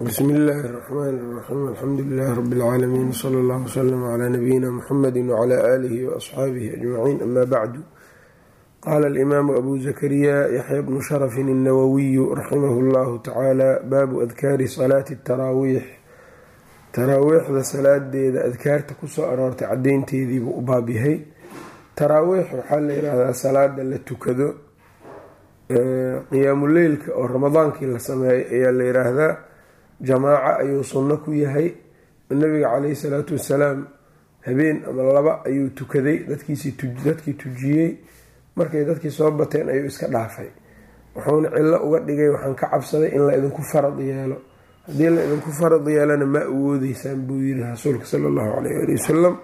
bsmi illaahi اraxmaan اraxiim alxamdu lilahi rabi اlcaalamiin wsala allah wslm cla nabiyina muxamedi wcla aalihi waasxaabihi ajmaciin ama bacdu qaala alimaamu abu zakariya yaxya bnu sharafin الnawawiyu raximahu llahu tacaala baabu adkaari salaati taraawiix taraawiixda salaadeeda adkaarta kusoo aroortay cadeynteediibuu u baab yahay taraawiix waxaa la yidhaahdaa salaada la tukado qiyaamuleylka oo ramadaankii la sameeyay ayaa la yidhaahdaa jamaaco ayuu sunno ku yahay. Nabiga caleyhi salaatu wasalaam habeen ama laba ayuu tukaday dadkii tujiyey. Markay dadkii soo bateen ayuu iska dhaafay. Wuxuuna cillo uga dhigay waxaan ka cabsaday in la idinku farad yeelo. Haddii la idinku farad yeelona ma awoodeysaan buu yiri rasuulka sala allahu caleyh ali wasalam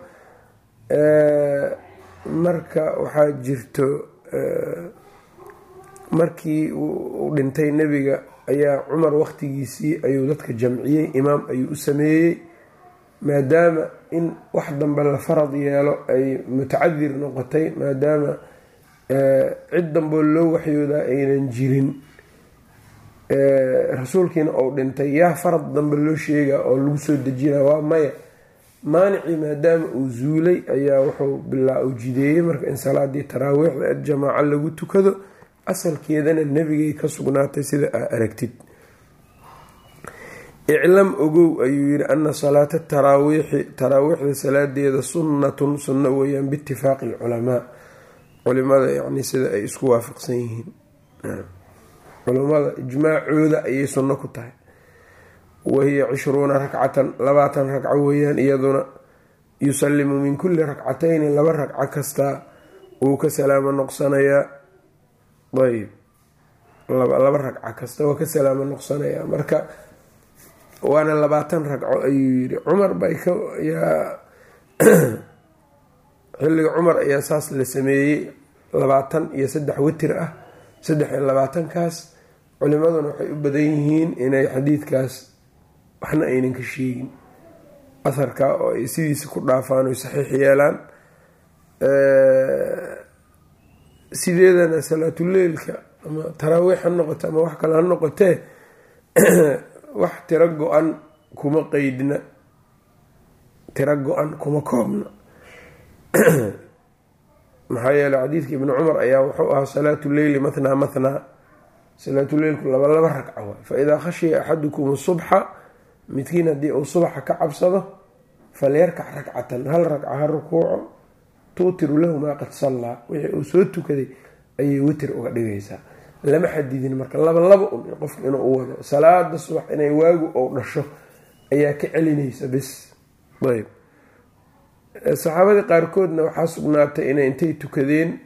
marka waxaa jirto markii uu dhintay nebiga ayaa cumar waqtigiisii ayuu dadka jamciyey imaam ayuu u sameeyey maadaama in wax dambe la farad yeelo ay mutacadir noqotay maadaama cid damboo loo waxyoodaa aynan jirin. Rasuulkiina uu dhintay yaa farad dambe loo sheegaa oo lagu soo dejina waa maya. Maanicii maadaama uu zuulay ayaa wuxuu bilaa u jideeyey marka in salaadii taraawiixda ee jamaaco lagu tukado asalkeedana nebigay ka sugnaatay sida aa aragtid. Iclam ogow ayuu yiri ana salaata taraawiixi taraawiixda salaadeeda sunnatun sunno weeyaan biitifaaqi alculamaa culimada yani sida ay isku waafaqsan yihiin. Culimada ijmaacooda ayay sunno ku tahay. Wahiya cishruuna rakcatan labaatan ragco weeyaan iyaduna yusalimu min kulli rakcatayni laba ragco kastaa wuu ka salaamo noqsanayaa ayb laba ragco kasta waa ka salaamo noqsanayaa marka waana labaatan ragco ayuu yiri cumar bay yaa xilliga cumar ayaa saas la sameeyey. Labaatan iyo saddex witir ah saddex iyo labaatankaas. Culimaduna waxay u badan yihiin inay xadiidkaas waxna aynan ka sheegin. Aharka oo ay sidiisa ku dhaafaan oy saxiix yeelaan sideedana salaatuleylka ama taraawiix ha noqote ama wax kale ha noqotee wax tiro go-an kuma qeydna tiro go-an kuma koobna. Maxaa yeeley xadiidka ibni cumar ayaa wuxuu ahaa salaatu leyli mathnaa mathnaa. Salaatuleylku laba laba ragca waay fa idaa khashiya axadukum subxa midkiin haddii uu subaxa ka cabsado falyarkac ragcatan hal ragca ha rukuuco tuutiru lahu maa qad sallaa wixii uu soo tukaday ayay witer uga dhigaysaa lama xadidin marka laba laba un qofka inuu u wado. Salaada subax inay waagu ou dhasho ayaa ka celinaysa bis. Ayb. Saxaabadii qaarkoodna waxaa sugnaatay inay intay tukadeen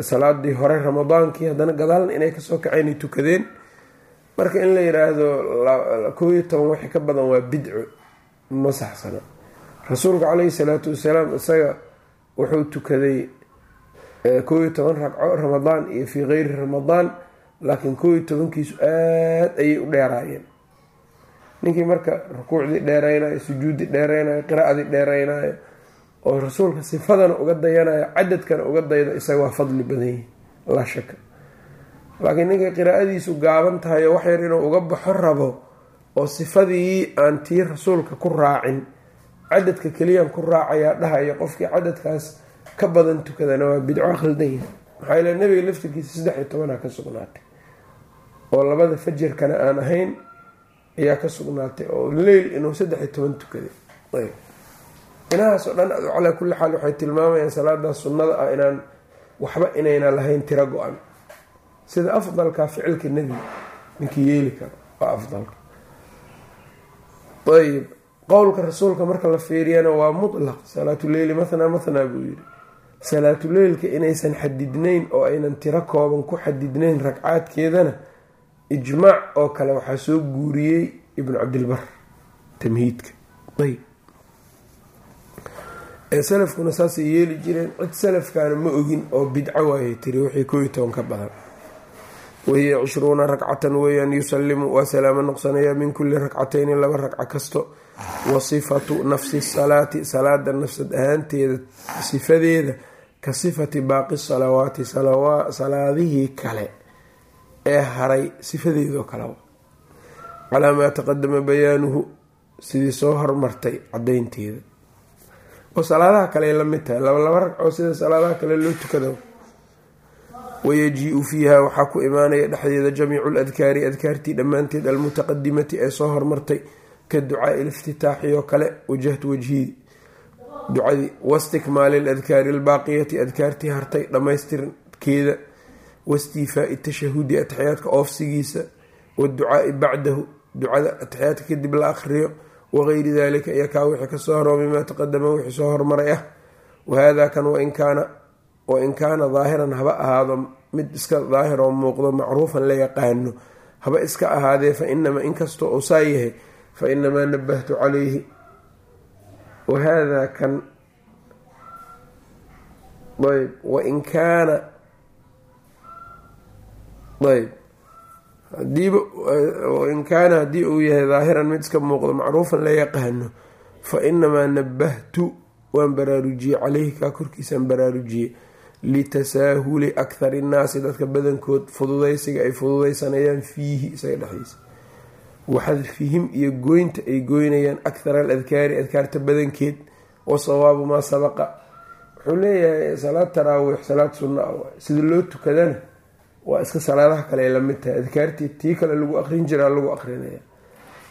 salaadii hore ramadaankii haddana gadaalna inay ka soo kacaynay tukadeen. Marka in la yiraahdo koo iyo toban wixii ka badan waa bidco ma saxsana rasuulka caleyhi salaatu wasalaam isaga wuxuu tukaday koo iyo toban ragco ramadaan iyo fii keyri ramadaan laakiin koo iyo tobankiisu aada ayay u dheeraayeen. Ninkii marka rukuucdii dheereynayo sujuuddii dheereynayo qiraa'adii dheereynayo oo rasuulka sifadana uga dayanayo cadadkana uga daydo isaga waa fadli badan yihi laa shaka laakiin ninkay qiraa'adiisu gaaban tahay oo wax yar inuu uga baxo rabo oo sifadii aan tii rasuulka ku raacin cadadka keliyaan ku raacayaa dhahayo qofkii cadadkaas ka badan tukadana waa bidco khaldan yahay. Maxaa yeele nabiga laftirkiisa saddex iyo tobanaa ka sugnaatay oo labada fajarkana aan ahayn ayaa ka sugnaatay oo leyl inuu saddex iyo toban tukaday. Inahaas oo dhan calaa kulli xaal waxay tilmaamayaan salaadaas sunnada ah inaan waxba inayna lahayn tiro go-an. Sida afdalka ficilka nebiga ninkii yeeli karo waa afdalka. Ayb qowlka rasuulka marka la fiiriyana waa mutlaq. Salaatuleyli mathnaa mathnaa buu yiri salaatuleylka inaysan xadidnayn oo aynan tiro kooban ku xadidnayn ragcaadkeedana ijmaac oo kale waxaa soo guuriyey ibnu cabdilbar tamhiidka. Ayb. Ee salafkuna saasay yeeli jireen cid salafkaana ma ogin oo bidco waayay tiri wixii koo iyo toban ka badan. Wahiya cishruuna rakcatan weeyaan yusalimu waa salaamo noqsanayaa min kulli rakcatayni laba ragco kasto wa sifatu nafsi salaati salaada nafsad ahaanteeda sifadeeda ka sifati baaqi salawaati salaadihii kale ee haray sifadeedoo kale. Calaa maa taqadama bayaanuhu sidii soo hormartay cadaynteeda oo salaadaha kale la mid tahay laba laba ragcoo sida salaadaha kale loo tukado. Wayajii-u fiiha waxaa ku imaanaya dhexdeeda jamiicu ladkaari adkaartii dhammaanteed almutaqadimati ee soo hormartay ka ducaai liftitaaxi oo kale wajahtu wajhii ducadii wastikmaali ladkaari albaaqiyati adkaartii hartay dhammaystirkeeda wastiifaai tashahudi atixyaadka oofsigiisa waducaai bacdahu ducada atixyaadka kadib la akhriyo wagayri dalika iyo kaa wixii ka soo haro mimaa taqadama wixii soo hormaray ah. Wahada kan wain kaana daahiran haba ahaado mid iska daahir oo muuqdo macruufan la yaqaano haba iska ahaadee fa inamaa inkastoo uu saa yahay fa inamaa nabahtu calayhi wahada kan ayb wain kaana ayb hadiiba in kaana haddii uu yahay daahiran mid iska muuqdo macruufan la yaqaano fa inamaa nabahtu waan baraarujiyey caleyhi kaa korkiisaan baraarujiyey litasaahuli akhari innaasi dadka badankood fududaysiga ay fududaysanayaan fiihi isaga dhexdiisa waxadfihim iyo goynta ay goynayaan akhar al adkaari adkaarta badankeed wa sawaabu maa sabaqa. Wuxuu leeyahay salaad taraawiix salaad sunna ah sida loo tukadana waa iska salaadaha kale ay la mid tahay. Adkaartii tii kale lagu aqrin jiraa lagu aqrinaya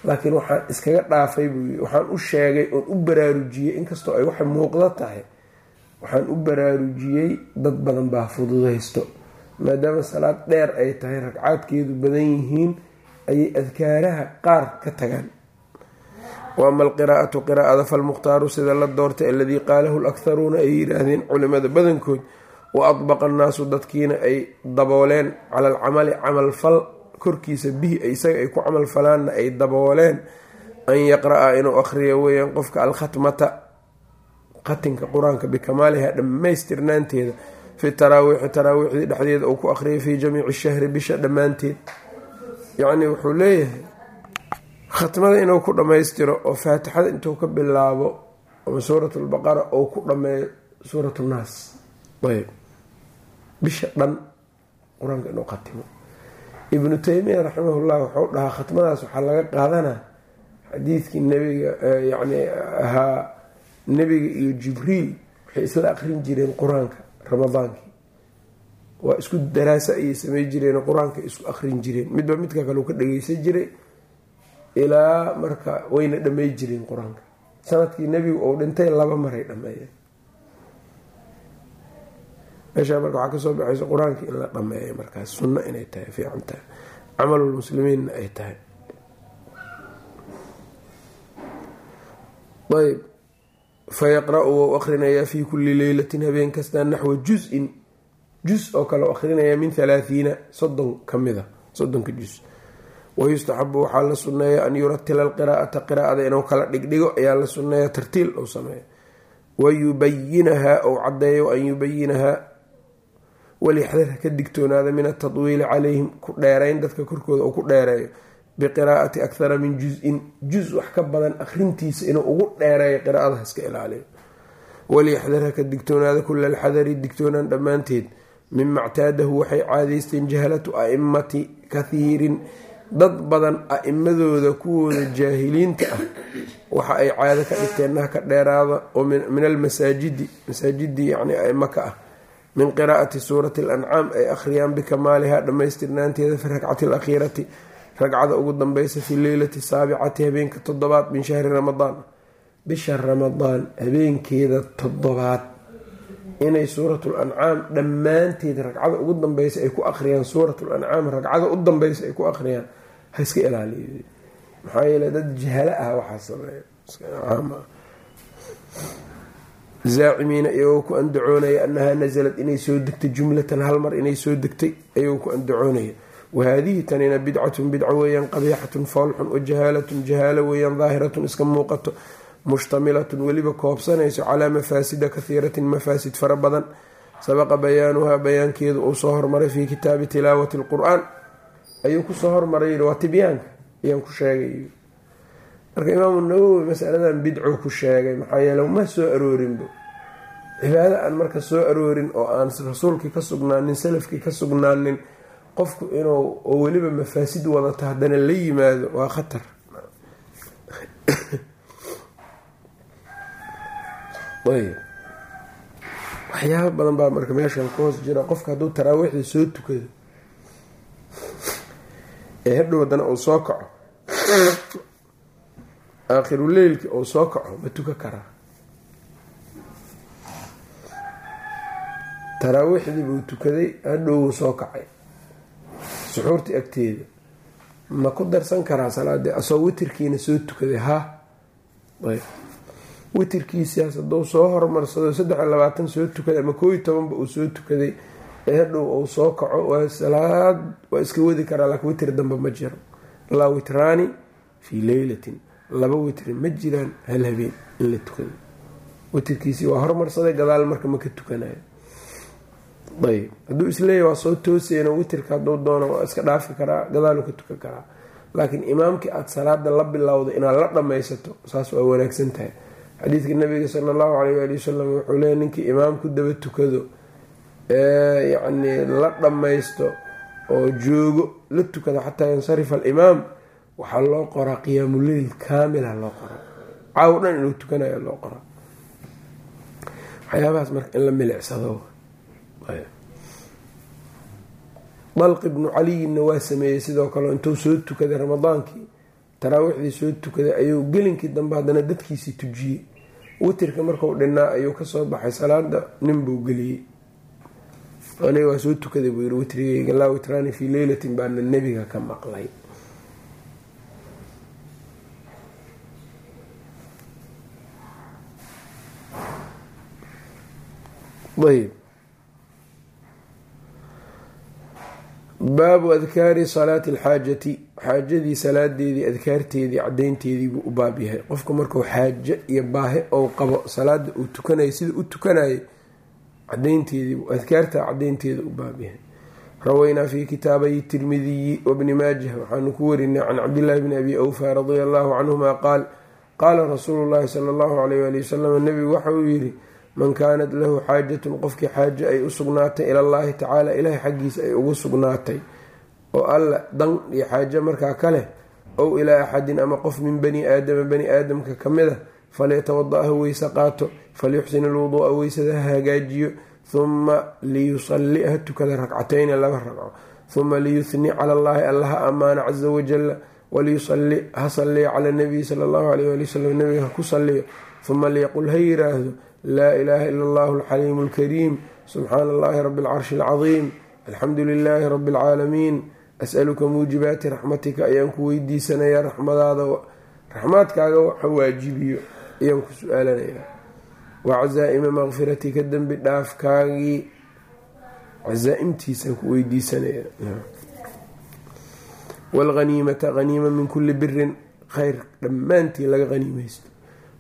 laakiin waxaan iskaga dhaafay buu waxaan u sheegay oon u baraarujiyey inkastoo ay waxa muuqdo tahay waxaan u baraarujiyey dad badan baa fududaysto maadaama salaad dheer ay tahay ragcaadkeedu badan yihiin ayay adkaaraha qaar ka tagaan. Wa ama alqiraa'atu qiraa'ada falmukhtaaru sida la doortay aladii qaalahu lakharuuna ay yiraahdeen culimada badankood wa adbaqa annaasu dadkiina ay dabooleen cala alcamali camalfal korkiisa bihi isaga ay ku camalfalaanna ay dabooleen an yaqra-a inuu akhriyo weeyaan qofka alkhatmata khatinka qur'aanka bikamaaliha dhammaystirnaanteeda fi taraawiixi taraawiixdii dhexdeeda uu ku akhriyay fii jamiici shahri bisha dhammaanteed yacnii wuxuu leeyahay khatmada inuu ku dhammaystiro oo faatixada intuu ka bilaabo ama suurat lbaqara ou ku dhammeeyo suurat nnaas ayb bisha dhan qur'aanka inuu khatimo. Ibnu taymiya raximahullah wuxuu dhahaa khatmadaas waxaa laga qaadanaa xadiidkii nabiga yacni ahaa nebiga iyo jibriil waxay isla aqrin jireen qur'aanka ramadaankii waa isku daraaso ayay samey jireen qur'aanka isku aqrin jireen. Midba midka kale u ka dhageysan jiray ilaa marka wayna dhamey jireen qur'aanka. Sanadkii nebigu uu dhintay laba maray dhameeyeen. Meeshaa marka waxaa ka soo baxayso qur'aankii in la dhameeyo markaas sunno inay tahay fiican tahay. Camalulmuslimiinna ay tahay. Ayb fayaqra-u wou akhrinayaa fii kulli leylatin habeen kastaa naxwa juz-in juz oo kale akhrinayaa min halaathiina soddon ka mida soddonka juz wayustaxabu waxaa la sunneeya an yuratila alqiraa'ata qiraa'ada inuu kala dhigdhigo ayaa la sunneeya tartiil ou sameeyo. Wayubayinahaa ou caddeeyo an yubayinahaa walixdar ka digtoonaada min atadwiili calayhim ku dheerayn dadka korkooda uu ku dheereeyo. Biqiraa'ati akhara min juz-in juz wax ka badan akhrintiisa inuu ugu dheereeyo qiraa'ada ha iska ilaaliyo. Walixdar ha ka digtoonaada kula alxadari digtoonaan dhammaanteed mima ctaadahu waxay caadaysteen jahalatu a'immati kathiirin. Dad badan a'imadooda kuwooda jaahiliinta ah waxa ay caado ka dhigteen ha ka dheeraada oo min almasaajidi masaajidii yani aimo ka ah min qiraa'ati suurati alancaam ay akhriyaan bikamaaliha dhammaystirnaanteeda fi rakcati alakhiirati ragcada ugu danbeysa fi leylati saabicati habeenka toddobaad min shahri ramadaan. Bisha ramadaan habeenkeeda toddobaad inay suuratul ancaam dhammaanteed ragcada ugu dambeysa ay ku akhriyaan suuratul ancaam ragcada u dambeysa ay ku akhriyaan ha iska ilaaliyo. Maxaa yeele dad jahalo ah waxaa sameeya. Zaacimiina iyagoo ku andacoonaya annahaa nasalad inay soo degtay jumlatan hal mar inay soo degtay ayagoo ku andacoonaya. Wahaadihi tanina bidcatun bidco weeyaan qabiixatun foolxun wa jahaalatun jahaalo weeyaan daahiratun iska muuqato mushtamilatun weliba koobsanayso calaa mafaasida kahiiratin mafaasid fara badan. Sabaqa bayaanuhaa bayaankeedu uu soo hormaray fii kitaabi tilaawati alqur-aan. Ayuu ku soo hormaray waa tibyaanka ayaan ku sheegay. Marka imaamu nawowi masaladan bidco ku sheegay maxaa yeele ma soo aroorinba cibaado aan marka soo aroorin oo aan rasuulkii ka sugnaanin salafkii ka sugnaanin qofku inuu oo weliba mafaasid wadata haddana la yimaado waa khatar ayb. Waxyaaba badan baa marka meeshan ku hoos jira. Qofka hadduu taraawiixda soo tukado ee hadhow haddana uu soo kaco aakhiru leylki uu soo kaco ma tuka karaa taraawiixdii buu tukaday hadhow wuu soo kacay. Suxuurtii agteeda. Ma ku darsan karaa salaadii? Asoo witirkiina soo tukaday ha? Ayb witirkiisiaas hadduu soo hormarsado saddex iyo labaatan soo tukaday ama kooiyo tobanba uu soo tukaday. Ee uu soo kaco waa salaad waa iska wadi karaa laakiin witir dambe ma jiro. Laa witraani fii leylatin laba witri ma jiraan hal habeen in la tukado. Witirkiisii waa hormarsaday gadaal marka ma ka tukanayo. Ayb hadduu isleeyahy waa soo toosayno witirka hadduu doono waa iska dhaafi karaa gadaalu ka tukan karaa. Laakiin imaamkii aada salaada la bilowda inaad la dhammaysato saas waa wanaagsan tahay xadiidka nabiga sala allahu caleyh waali wasalam wuxuu leeya ninkii imaam ku daba tukado ee yacnii la dhammaysto oo joogo la tukado xataa yansarifa alimaam waxaa loo qoraa qiyaamuleyl kaamila loo qoraa. Caaw dhan inuu tukanayo loo qoraa. Waxyaabahaas marka in la milicsado. Dalq ibnu caliyinna waa sameeyey sidoo kale intuu soo tukaday ramadaankii taraawiixdii soo tukaday ayuu gelinkii dambe haddana dadkiisii tujiyey witirka marku dhinaa ayuu ka soo baxay. Salaada nin buu geliyey. Aniga waa soo tukaday buu yiri witrigeyga laa witraani fii leylatin baana nebiga ka maqlay. Ayb baabu adkaari salaati alxaajati xaajadii salaadeedii adkaarteedii cadeynteedii buu u baab yahay. Qofka markuu xaajo iyo baahi ou qabo salaada uu tukanayo sida u tukanayay cadeynteediibuu adkaarta cadeynteeda u baab yahay. Rawaynaa fi kitaabayi tirmidiyi wabni maajah waxaanu ku warinay can cabdillaahi bni abi awfa radia allahu canhuma qaal qaala rasuulu llahi sala allahu alayh ali wasalam nebigu waxa uu yidhi man kaanat lahu xaajatun qofkii xaajo ay u sugnaatay ilallaahi tacaala ilaahay xaggiisa ay ugu sugnaatay oo alla dan iyo xaajo markaa ka leh ow ilaa axadin ama qof min bani aadama bani aadamka ka mid a falyatawada ha weyse qaato falyuxsin ilwuduu'a weysada ha hagaajiyo huma liyusalli ha tukada ragcatayni laba ragco huma liyuhni cala allaahi alla ha ammaano casa wajalla waliyusali ha salliyo cala nabiyi sala allahu alayh ali wasalam nabiga ha ku salliyo huma liyaqul ha yiraahdo laa ilaaha ila allahu alxaliimu alkariim subxaana allahi rabi alcarshi alcadiim alxamdu lilaahi rabi alcaalamiin as'aluka muujibaati raxmatika ayaan ku weydiisanayaa raxmadaada raxmaadkaaga waxa waajibiyo ayaan ku su'aalanayaa. Wa cazaa'ima makfiratika dembi dhaafkaagii cazaa-imtiisaan ku weydiisanayaa. Waalghaniimata haniima min kulli birin khayr dhammaantii laga haniimaysto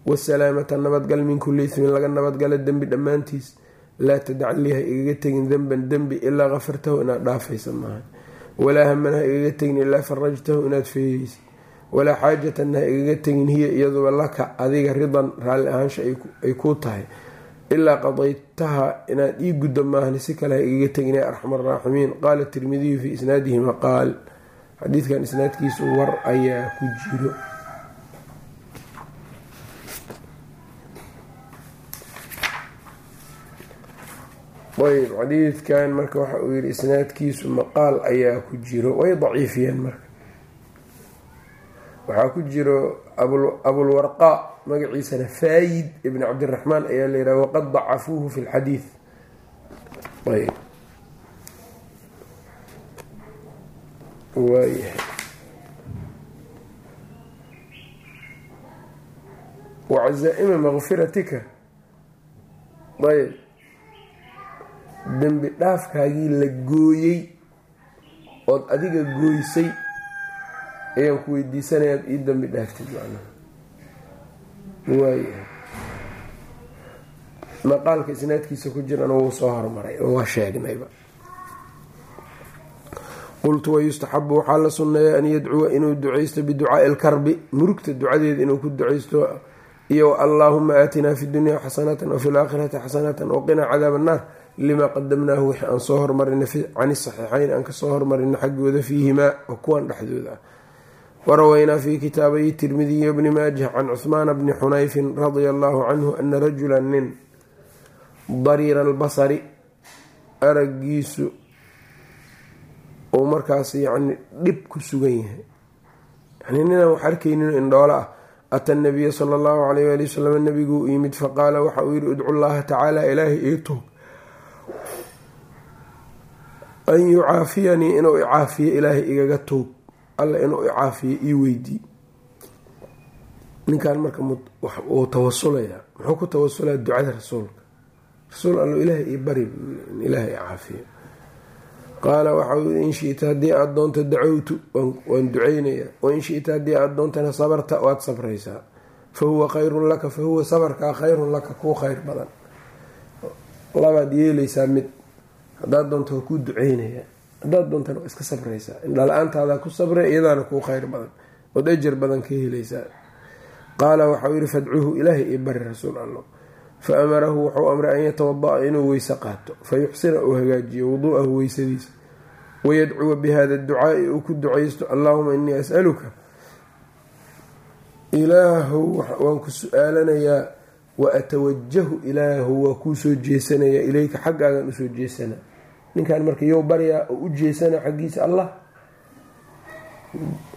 wasalaamata nabadgal min kulli ismin laga nabadgalo dembi dhammaantiis. Laa tadac lii ha igaga tegin denban dembi ilaa kafartahu inaad dhaafaysa maaha walaa haman ha igaga tegin ilaa farajtahu inaad feereysid walaa xaajatan ha igaga tegin hiya iyaduba laka adiga ridan raalli ahaansha ay kuu tahay. Ilaa qadaytaha inaad ii guddo maahni si kale ha igaga tegin ee arxam araaximiin qaala tirmidiyu fii isnaadihi maqaal. Xadiidkan isnaadkiisu war ayaa ku jiro ayb xadiidkan marka waxa uu yihi isnaadkiisu maqaal ayaa ku jiro. Way daciifiyeen marka. Waxaa ku jiro abulwarqa magaciisana faayid ibn cabdiraxmaan ayaa la yidhaha waqad dacafuuhu fi lxadiid ayb waayahay wacazaa-ima makfiratika ayb dembi dhaafkaagii la gooyey ood adiga gooysay ayaan ku weydiisanayaad ii dembi dhaaftid macnaha waayahay maqaalka isnaadkiisa ku jirana wuu soo hormaray oo waa sheegnayba qultu wayustaxabu waxaa la sunneeya an yadcuwa inuu ducaysto biducaai alkarbi murugta ducadeeda inuu ku ducaysto iyo allaahuma aatinaa fi dunya xasanatan wafi laakhirati xasanatan waqinaa cadaab annaar limaa qadamnaahu wixii aan soo hormarina cani saxiixayn aan ka soo hormarina xaggooda fiihimaa oo kuwan dhexdooda. Warawaynaa fi kitaabayi tirmidiyi bni maajah can cuhmaana bni xunayfin radia allahu canhu ana rajula nin dariira albasari aragiisu uu markaas yani dhib ku sugan yahay. Yani ninaan wax arkaynin indhoolo ah ata nabiya sala allahu alayh waali wasalam nabiguu yimid faqaala waxa uu yihi idcu llaha tacaala ilaahay ii toog an yucaafiyanii inuu icaafiyo ilaahay igaga toog alla inuu icaafiyo ii weydii. Ninkan marka wuu tawasulayaa muxuu ku tawasulaa ducada rasuulka? Rasuul allo ilaahay ii bari ilaahay icaafiyo qaala waxa uu in shita haddii aada doonto dacowtu waan duceynayaa wain shita haddii aada doontana sabarta waad sabraysaa. Fa huwa khayrun laka fa huwa sabarkaa khayrun laka kuu khayr badan. Labaad yeelaysaa mid haddaad doonto kuu duceynayaa haddaad doontana waa iska sabraysaa. Indhala-aantaada ku sabra iyadaana kuu khayr badan ood ajar badan ka helaysaa. Qaala waxau yihi fadcuhu ilaahay ii bari rasuul allo fa amarahu wuxuu amray an yatawada-a inuu weyse qaato. Fa yuxsina uu hagaajiyo wuduu'ahu weysadiisa. Wayadcuwa bihada ducaai uu ku ducaysto allaahuma inii as'aluka ilaahow waan ku su'aalanayaa wa atawajahu ilaahu waa kuu soo jeesanayaa ilayka xaggaagan u soo jeesanaa ninkan marka yow baryaa oo u jeesana xaggiisa allah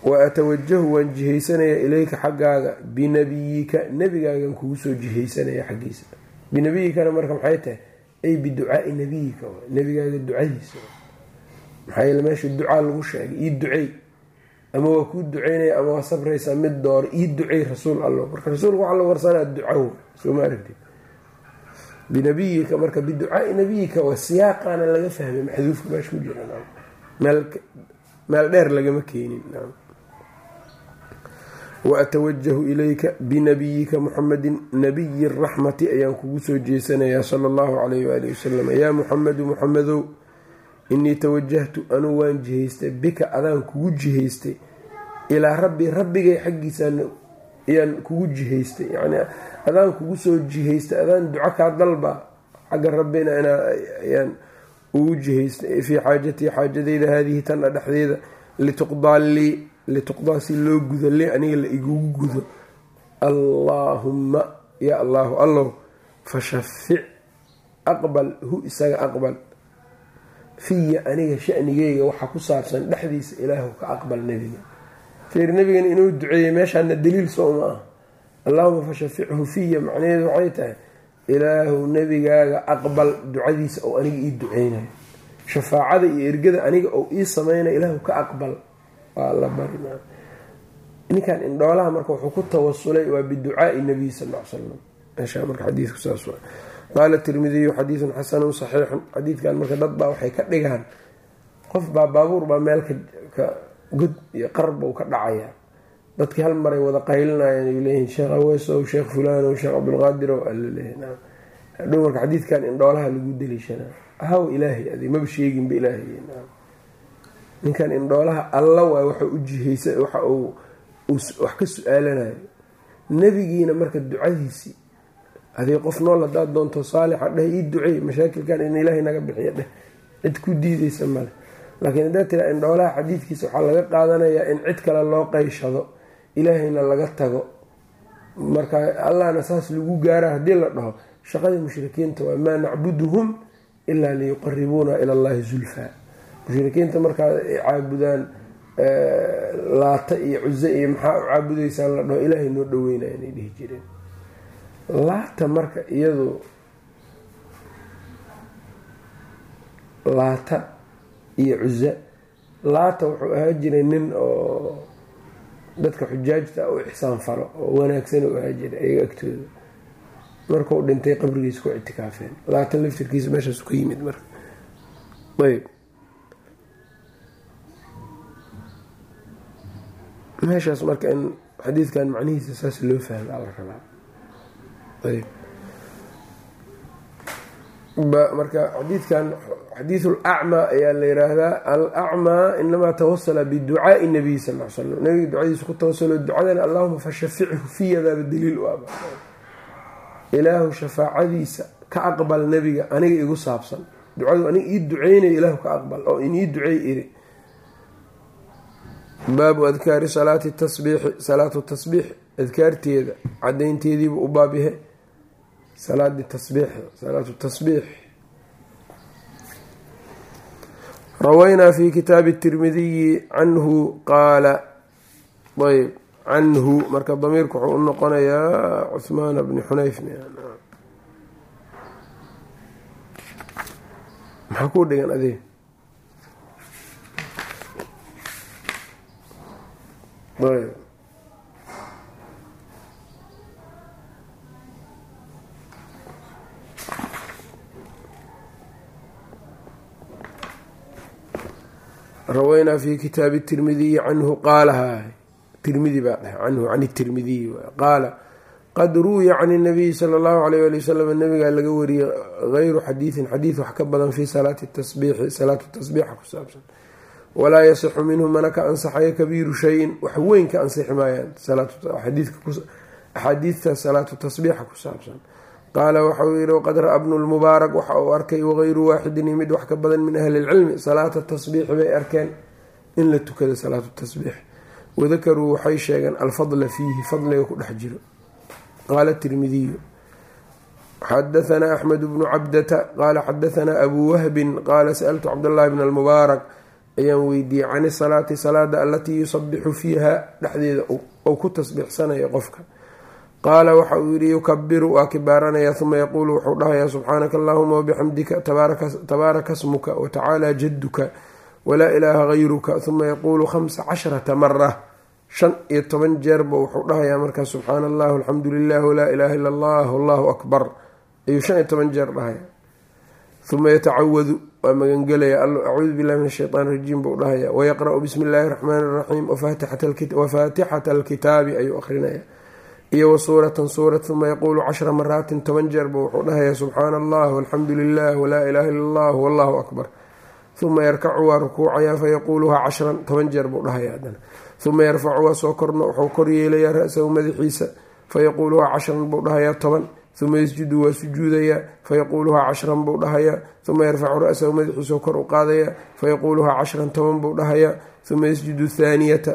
wa atawajahu waan jihaysanayaa ilayka xaggaaga binabiyika nebigaagan kugu soo jihaysanaya xaggiisa. Binabiyikana marka maxay tahay? Ay biducaai nabiyika nebigaaga ducadiisa maxaa meesha ducaa lagu sheegay? Ii ducey ama waa kuu duceynaya ama waa sabraysaa mid dooro ii ducey rasuul allo marka rasuulka waxaa la warsanaa ducaw sooma aragtid binabiyika marka biducaai nabiyika waa siyaaqaana laga fahmay maxduufka meesha ku jira meel dheer lagama keenin wa atawajahu ilayka binabiyika muxamedin nabiyi raxmati ayaan kugu soo jeesanayaa sala allahu calayh waali wasalam yaa muxamedu muxamedow inii tawajahtu anuu waan jihaystay bika adaan kugu jihaystay ilaa rabbi rabbigay xaggiisaan ayaan kugu jihaystay yani adaan kugu soo jihaystay adaan duco kaa dalba xagga rabbina ayaan ugu jihaystay fii xaajatii xaajadeyda haadihi tana dhexdeeda lituqdaa lituqdaa si loo gudo lii aniga la igugu gudo allaahumma yaa allaahu allow fashafic aqbal hu isaga aqbal fiya aniga shanigeyga waxa ku saabsan dhexdiisa ilaahu ka aqbal nebiga fiir nebigan inuu duceeyey meeshaana daliil soo ma ah. Allahuma fashafichu fiya macnaheedu waxay tahay ilaahu nebigaaga aqbal ducadiisa oo aniga ii duceynayo shafaacada iyo ergada aniga oo ii sameynaya ilaahu ka aqbal. Waa la bari ninkan indhoolaha marka wuxuu ku tawasulay waa biducaai nabiy sal l slam meeshaa marka xadiidku saas waa. Qaala tirmidiyu xadiidun xasanun saxiixun. Xadiidkan marka dad baa waxay ka dhigaan. Qof baa baabuur baa meel ka god iyo qarbau ka dhacayaa. Dadkii hal maray wada qaylinayaan ay leeyihiin sheekh aweesow sheekh fulanow sheekh cabdulqaadirow alaleeya hadhow marka xadiidkan indhoolaha lagu deliishanaa haw ilaahay adi maba sheeginba ilaahay. Ninkan indhoolaha alla waay waxa u jihaysa waxa uu wax ka su'aalanayo nebigiina marka ducadiisii adii qof nool haddaad doonto saalixa dheh ii ducey mashaakilkan in ilaahay naga bixiya dheh. Cid ku diideysa male laakiin haddaad tiraa indhoolaha xadiidkiisa waxaa laga qaadanayaa in cid kale loo qayshado ilaahayna laga tago. Marka allahna saas lagu gaara haddii la dhaho shaqadii mushrikiinta waa maa nacbuduhum ilaa liyuqaribuuna ila allahi zulfaa mushrikiinta markaa ay caabudaan laata iyo cuze iyo maxaa u caabudeysaan la dhaho ilaahay noo dhaweynaya inay dhihi jireen. Laata marka iyadu laata iyo cuza laata wuxuu ahaa jiray nin oo dadka xujaajta u ixsaan falo oo wanaagsan u ahaa jiray ayaga agtooda. Markuu dhintay qabrigiisa ku ictikaafeen. Laata laftirkiisa meeshaas ka yimid marka. Ayb meeshaas marka in xadiidkan macnihiisa saas loo fahma la rabaa. Ayb marka xadiidkan xadiidu lacmaa ayaa la yiraahdaa alacmaa inamaa tawasala biducaai nabiy sal l slam nabiga ducadiisa ku tawasalo ducadana allahuma fashafichu fiyadaaba daliil u aba ilaahu shafaacadiisa ka aqbal nebiga aniga igu saabsan. Ducadu aniga ii duceynayo ilaahu ka aqbal oo inii duceey iri. Baabu adkaari salaati tasbiixi salaatu tasbiix adkaarteeda cadaynteediibu u baab yahay salaadii tasbiix salaatu tasbiix. Rawaynaa fi kitaabi tirmidiyi canhu qaala ayb canhu marka damiirku wuxuu u noqonayaa cuhmaan bni xunayf maxaa kuu dhigan adig ayb rawaynaa fi kitaabi tirmidiyi canhu qaalaha tirmidi baa dheh canhu can tirmidiyi qaala qad ruwiya can nabiyi sala allahu alayh ali wasalam nabigaa laga wariyey gayru xadiidin xadiid wax ka badan fi salaati tasbiixi salaatu tasbiixa ku saabsan walaa yasixu minhu mana ka ansaxayo kabiiru shayin wax weyn ka ansixi maayaan axaadiidta salaatu tasbiixa ku saabsan qaala waxa uu yihi waqad ra'a bnu lmubaarak waxa uu arkay wagayru waaxidin mid wax ka badan min ahli lcilmi salaata tasbiixi bay arkeen in la tukado salaatu tasbiix. Wadakaruu waxay sheegeen alfadla fiihi fadliga ku dhex jiro. Qaala tirmidiyu xadahanaa axmed bnu cabdata qaala xadahanaa abuu wahbin qaala sa'altu cabdاllahi bn almubaarak ayaan weydiiyey can isalaati salaada alatii yusabixu fiiha dhexdeeda ou ku tasbiixsanaya qofka qaala waxa uu yihi yukabiru waa kibaaranaya uma yaquulu wuxuu dhahayaa subxaanaka allahuma wabixamdika tabaaraka smuka watacaala jaduka walaa ilaaha gayruka. Uma yaquulu khamsa casharata mara shan iyo toban jeerba wuxuu dhahayaa markaas subxaana allah alxamdu lilah walaa ilaaha illa allah allahu akbar. Ayuu shan iyo toban jeer dhahaya uma yatacawadu waa magangelaya acuudu billahi min ashaytaan rajiim buu dhahaya wayaqra-u bismi illaahi raxmaani raxiim wafaatixata alkitaabi ayuu akhrinaya iyo wa suuratan suurat uma yaquulu cashra maraatin toban jeerba wuxuu dhahayaa subxaana allah walxamdu lilah walaa ilaaha illa allah wallahu akbar. Uma yarkacu waa rukuucayaa fayaquuluhaa cashran toban jeer buu dhahaya haddana. Uma yarfacu waa soo korno wuxuu kor yeelayaa ra-sahu madaxiisa fayaquuluhaa cashran buu dhahayaa toban. Uma yasjudu waa sujuudayaa fayaquuluhaa cashran buu dhahayaa. Uma yarfacu ra-sahu madaxiisao kor u qaadayaa fayaquuluhaa cashran toban buu dhahayaa. Uma yasjudu thaaniyata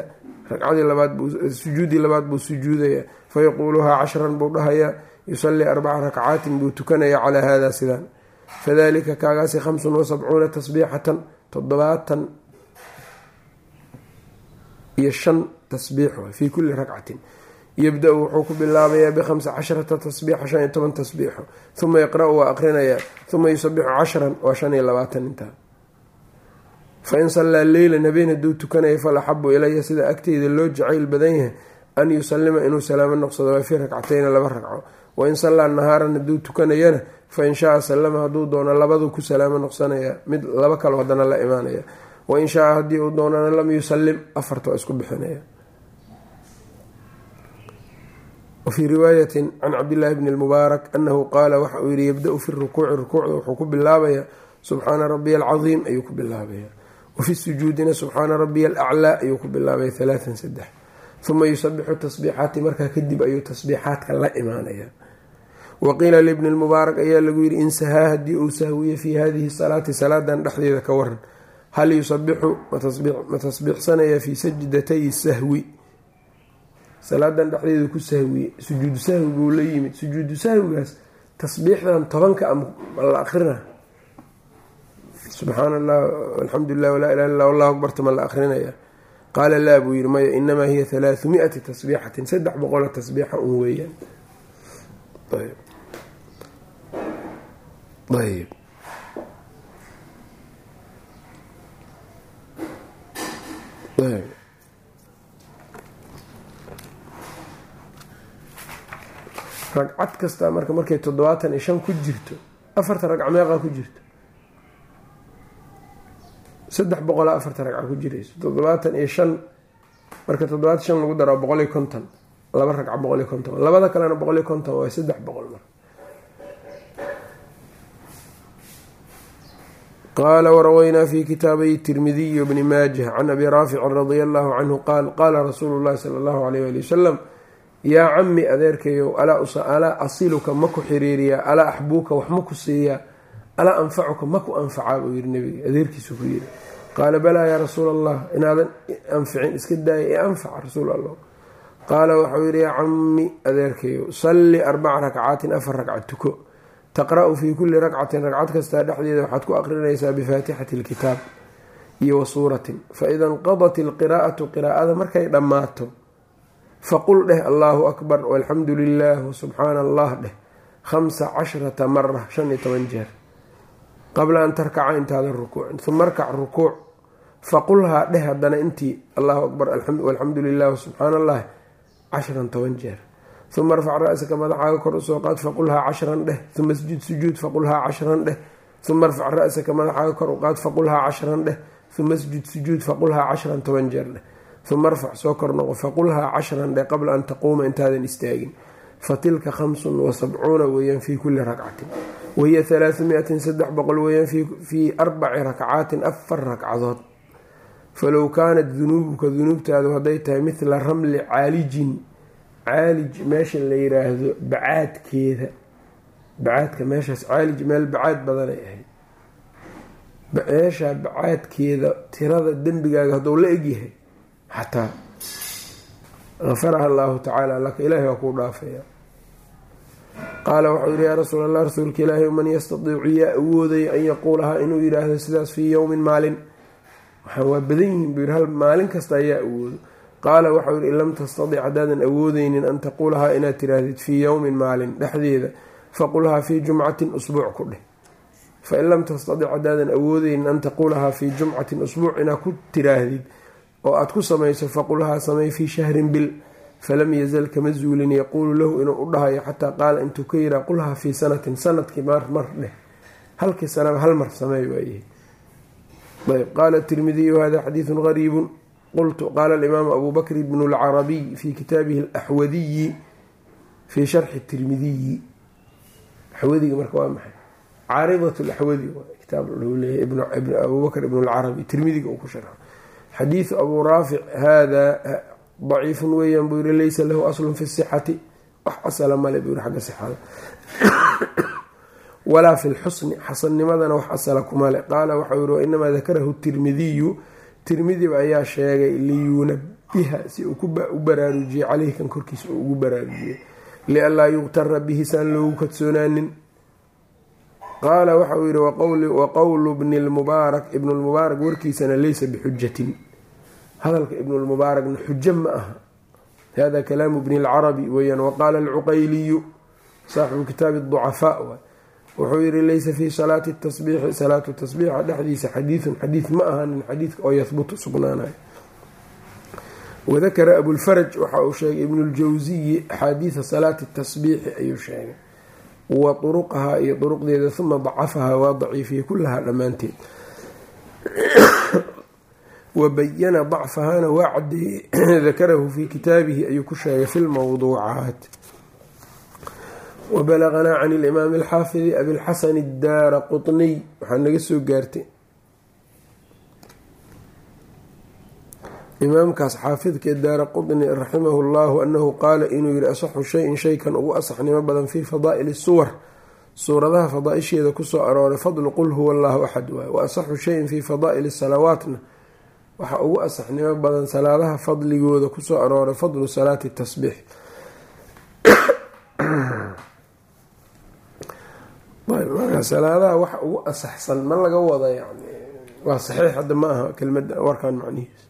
ragcadii labaadsujuudii labaad buu sujuudayaa fayaquuluhaa cashran buu dhahayaa yusalii arbaca rakcaatin buu tukanayaa calaa hada sidaan. Fadalika kaagaasi khamsun wa sabcuuna tasbiixatan toddobaatan iyo shan tasbiix fii kulli rakcatin. Yabda-u wuxuu ku bilaabayaa bikhamsa casharata tasbiixa shan iyo toban tasbiixo uma yaqra-u waa aqrinayaa uma yusabixu cashran waa shan iyo labaatan intaa fain sallaa leylan habeen hadduu tukanaya falaxabu ilaya sida agteyda loo jacayl badan yahay an yusalima inuu salaamo noqsado fii ragcatayna laba ragco wain sallaa nahaaran hadduu tukanayana fain shaa salama hadduu doono labaduu ku salaamo noqsanaya mid laba kalo haddana la imaanaya wain shaa haddii uu doonana lam yusalim afarta isku bixinaya wafii riwaayatin can cabdillaahi bni lmubaarak anahu qaala waxa uu yihi yabda-u fi rukuuci rukuucda wuxuu ku bilaabayaa subxaana rabiya alcadiim ayuu ku bilaabaya wafi sujuudina subxaana rabiya alaclaa ayuu ku bilaabaya halaatan saddex uma yusabixu tasbiixaati markaa kadib ayuu tasbiixaadka la imaanaya waqiila libni lmubaarak ayaa lagu yihi insahaa haddii uu sahwiye fii hadihi salaati salaadan dhexdeeda ka waran hal yusabixu ma tasbiixsanaya fii sajdatay sahwi salaadan dhexdeeda ku sahwiye sujuudu sahwi buu la yimid sujuudu sahwigaas tasbiixdan tobanka la akrina subxaana allah alxamdu lilah walaa ilaha illa wallahu akbarta ma la akrinaya qaala laa buu yihi maya inamaa hiya halaahu mi-ati tasbiixatin saddex boqolo tasbiixa un weeyaan. Ayb ayb ragcad kasta marka markay toddobaatan iyo shan ku jirto afarta ragca meeqaa ku jirto saddex boqolaa afarta ragca ku jirayso toddobaatan iyo shan. Marka toddobaatan shan lagu daro boqol iyo konton. Laba ragca boqol iyo konton. Labada kalena boqol iyo konton waa saddex boqol mar. Qaala warawaynaa fi kitaabay tirmidiy bni maajah can abi raaficin radia allahu canhu qaal qaala rasuulu llahi sala allahu alayh ali wasalam yaa cami adeerkayow alaa asiluka ma ku xiriiriyaa alaa axbuuka wax ma ku siiyaa alaa anfacuka ma ku anfacaa buu yiri nabiga adeerkiisu ku yiri qaala balaa yaa rasuul allah inaadan anficin iska daaya ee anfaca rasuul allah qaala waxau yidhi yaa cami adeerkayow salli arbaca rakcaatin afar ragca tuko. Taqra-u fii kulli ragcatin ragcad kastaa dhexdeeda waxaad ku aqrinaysaa bifaatixati lkitaab iyo wa suuratin. Faida inqadat ilqiraa'atu qiraa'ada markay dhammaato faqul dheh allaahu akbar walxamdu lilah wasubxaana allah dheh khamsa cashrata mara shan iyo toban jeer qabla an tarkaca intaadan rukuucin uma arkac rukuuc faqulhaa dheh haddana intii allahu akbar walxamdu lilah wasubxaana allah cashran toban jeer. Uma arfac ra-saka madaxaaga kor u soo qaad faqulhaa cashran dheh. Uma sjud sujuud faqulhaa cashran dheh. Uma arfac ra-saka madaxaaga kor u qaad faqulhaa cashran dheh. Uma sjud sujuud faqulhaa cashran toban jeer dheh. Uma arfac soo kor noqo faqulhaa cashran dheh qabla an taquuma intaadan istaagin fatilka khamsun wa sabcuuna weeyaan fii kulli rakcatin wahiya halaahumiatin saddex boqol weeyaan fii arbaci rakcaatin afar ragcadood falow kaanat dunuubuka dunuubtaadu hadday tahay midla ramli caalijin caalij meesha la yiraahdo bacaadkeeda. Bacaadka meeshaas caalij meel bacaad badanay ahayd. Meesha bacaadkeeda tirada dembigaaga hadduu la egyahay xataa afaraha allaahu tacaala laka ilaahay waa kuu dhaafaya qaala waxau yihi yaa rasuul allah rasuulka ilaahay man yastadiicu yaa awoodaya an yaquulahaa inuu yidhaahdo sidaas fii yowmin maalin. Waxaa waa badan yihiin buu yidhi hal maalin kasta ayaa awoodo qaala waxau yihi in lam tastadic haddaadan awoodeynin an taquulahaa inaad tiraahdid fii yowmin maalin dhexdeeda faqulhaa fii jumcatin usbuuc ku dheh. Fain lam tastadic haddaadan awoodeynin an taquulahaa fii jumcatin usbuuc inaad ku tiraahdid oo aad ku samayso faqulhaa samay fii shahrin bil falam yazal kama zuulin yaquulu lahu inuu u dhahayo xataa qaala intuu ka yiraa qulhaa fii sanatin sannadkii mar mar dheh halkii sanaba hal mar sameey waayahay ayb qaala tirmidiyu hada xadiidun gariibun qultu qaala alimaamu abu bnu lcarabiy fii kitaabihi alaxwadiyi fii sharxi tirmidiyi axwadiga marka waa maxay caaridat laxwadi kitaab leeyahy abu bakr ibn lcarabi tirmidiga uu ku sharxo xadiidu abuu raafic hada daciifun weeyaan buu yiri laysa lahu aslun fi sixati. Wax asala male buu yiri xagga sixada. Walaa fi lxusni xasannimadana wax asala kumale qaala waxau yiri wainamaa dakarahu tirmidiyu. Tirmidiba ayaa sheegay liyunabiha si uu u baraarujiyey caleyhi kan korkiisa uu ugu baraarujiyey. Lianlaa yuqtara bihi saan loogu kadsoonaanin qaala waxauu yihi waqowlu bni lmubaarak ibnu lmubaarak warkiisana laysa bixujatin hadalka ibnulmubaarakna xujo ma aha. Hada kalaamu bni lcarabi weyaan waqaala alcuqayliyu saaxibu kitaabi ducafaa wuxuu yihi laysa fii salaati tasbiixi salaatu tasbiixa dhexdiisa xadiidun xadiid ma ahanin xadiidka oo yahbutu sugnaanayo. Wadakara abulfaraj waxa uu sheegay ibnuljawsiyi axaadiida salaati tasbiixi ayuu sheegay. Wa turuqahaa iyo duruqdeeda uma dacafahaa waa daciifiyey kullahaa dhammaanteed wabayana dacfahaana waa cadeeyey dakarahu fii kitaabihi ayuu ku sheegay fi lmawduucaat wabalaganaa can ilimaami alxaafidi abilxasan addaara qutniy waxaa naga soo gaartay imaamkaas xaafidka daara qutni raximahu llahu anahu qaala inuu yihi asaxu shayin shaykan ugu asaxnimo badan fii fadaa'ili suwar suuradaha fadaaisheeda ku soo arooray fadlu qul huwa allahu axad waay wa asaxu shayin fii fadaa'ili salawaatna waxaa ugu asaxnimo badan salaadaha fadligooda ku soo arooray fadlu salaati tasbiix. Salaadaha waxa ugu asaxsan ma laga wada yani waa saxiix hadda ma aha kelmada warkaan macnihiis.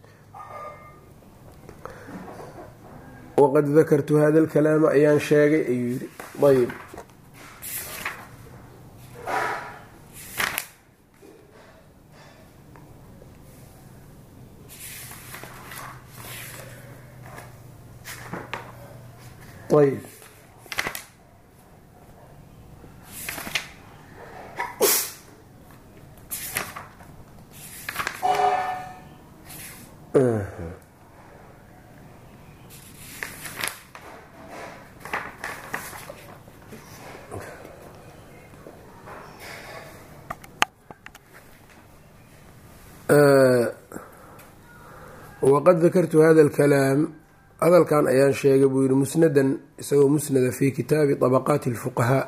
Waqad dakartu hada alkalaama ayaan sheegay ayuu yiri ayb ayb waqad dakartu hada alkalaam hadalkan ayaan sheegay buu yihi musnadan isagoo musnada fi kitaabi طabaqaati اlfuqahaa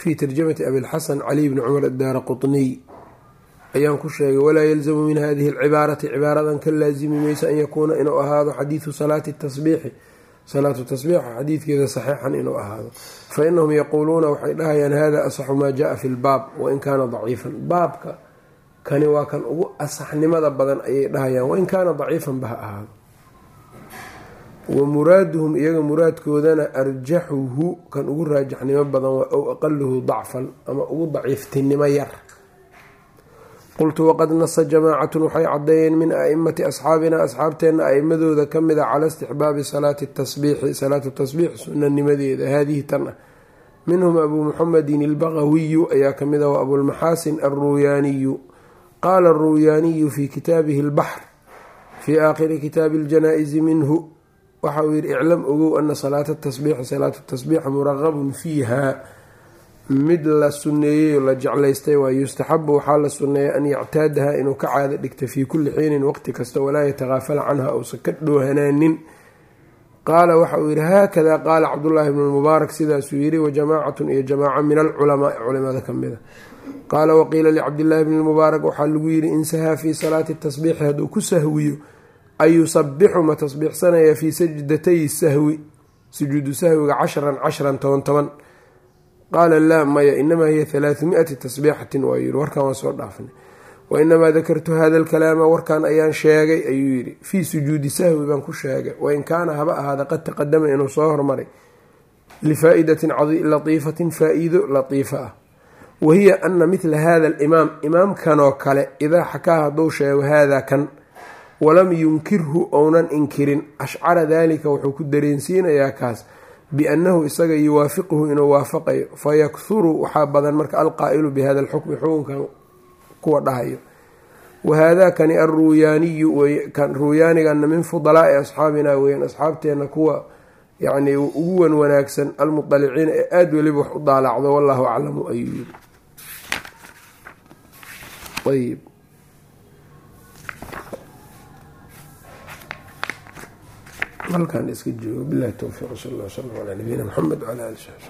fi tarjamati abilxasan caliy bni cumar adaara qطniy ayaan ku sheegay walaa yalzamu min hadihi alcibaarati cibaaradan ka laazimi maysa an yakuuna inuu ahaado xadiidu salaati tasbiixi salaatu tasbiixa xadiidkeeda saxiixan inuu ahaado fa inahum yaquuluuna waxay dhahayaan hada asaxu maa jaa fi lbaab wain kaana daciifan baabka kani waa kan ugu asaxnimada badan ayay dhahayaan wain kaana daciifan ba ha ahaado wa muraaduhum iyaga muraadkoodana arjaxuhu kan ugu raajaxnimo badan ow aqaluhu dacfan ama ugu daciiftinimo yar. qultu waqad nasa jamaacatun waxay caddeeyeen min aimati asxaabina asxaabteenna aimadooda ka mid a cala istixbaabi salaati tasbiixi salaatu tasbiix sunanimadeeda haadihi tan ah minhum abuu muxamedin albaqawiyu ayaa ka mid ah wa abulmaxaasin alruuyaaniyu qaala aruuyaaniyu fi kitaabihi albaxr fii aakhiri kitaabi aljanaa-isi minhu waxa uu yihi iclam ogow ana salaata tasbiixi salaatu tasbiixa muraqabun fiiha. Mid la sunneeyey oo la jeclaystay waa yustaxabu waxaa la sunneeya an yactaadaha inuu ka caado dhigta fii kulli xiinin waqti kasta walaa yatakaafala canha uusan ka dhoohanaanin qaala waxa uu yihi haakada qaala cabdullaahi bnu lmubaarak sidaasuu yidhi wajamaacatun iyo jamaaca min alculamaai culimada ka mida. Qaala waqiila licabdillaahi bni lmubaarak waxaa lagu yidhi insahaa fii salaati tasbiixi hadduu ku sahwiyo an yusabixu ma tasbiixsanaya fii sajdatay sahwi sujuudu sahwiga cashran cashran toban toban qaala laa maya inamaa hiya halaathumi-ati tasbiixatin waa yidhi warkan waan soo dhaafnay wa inamaa dakartu hada alkalaama warkan ayaan sheegay ayuu yidhi fii sujuudi sahwi baan ku sheegay wain kaana haba ahaada qad taqadama inuu soo hormaray lifaa-idatin latiifatin faa-iido latiifa ah wahiya ana midla hada alimaam imaamkanoo kale idaa xakaa hadduu sheego haada kan walam yunkirhu ounan inkirin. Ashcara daalika wuxuu ku dareensiinayaa kaas biannahu isaga yuwaafiquhu inuu waafaqayo. Fayakhuru waxaa badan marka alqaa'ilu bihada alxukmi xukunkan kuwa dhahayo. Wahaadakani alruuyaaniyu kan ruuyaanigana min fudalaai asxaabina weyan asxaabteena kuwa yacni ugu wan wanaagsan almuطaliciina ee aada weliba wax u daalacdo wallahu aclamu ayuu yiri ayb halkan iska joogo bilahi towfiiq sal ll slam calaa nabiyina mxamed wala ali sabi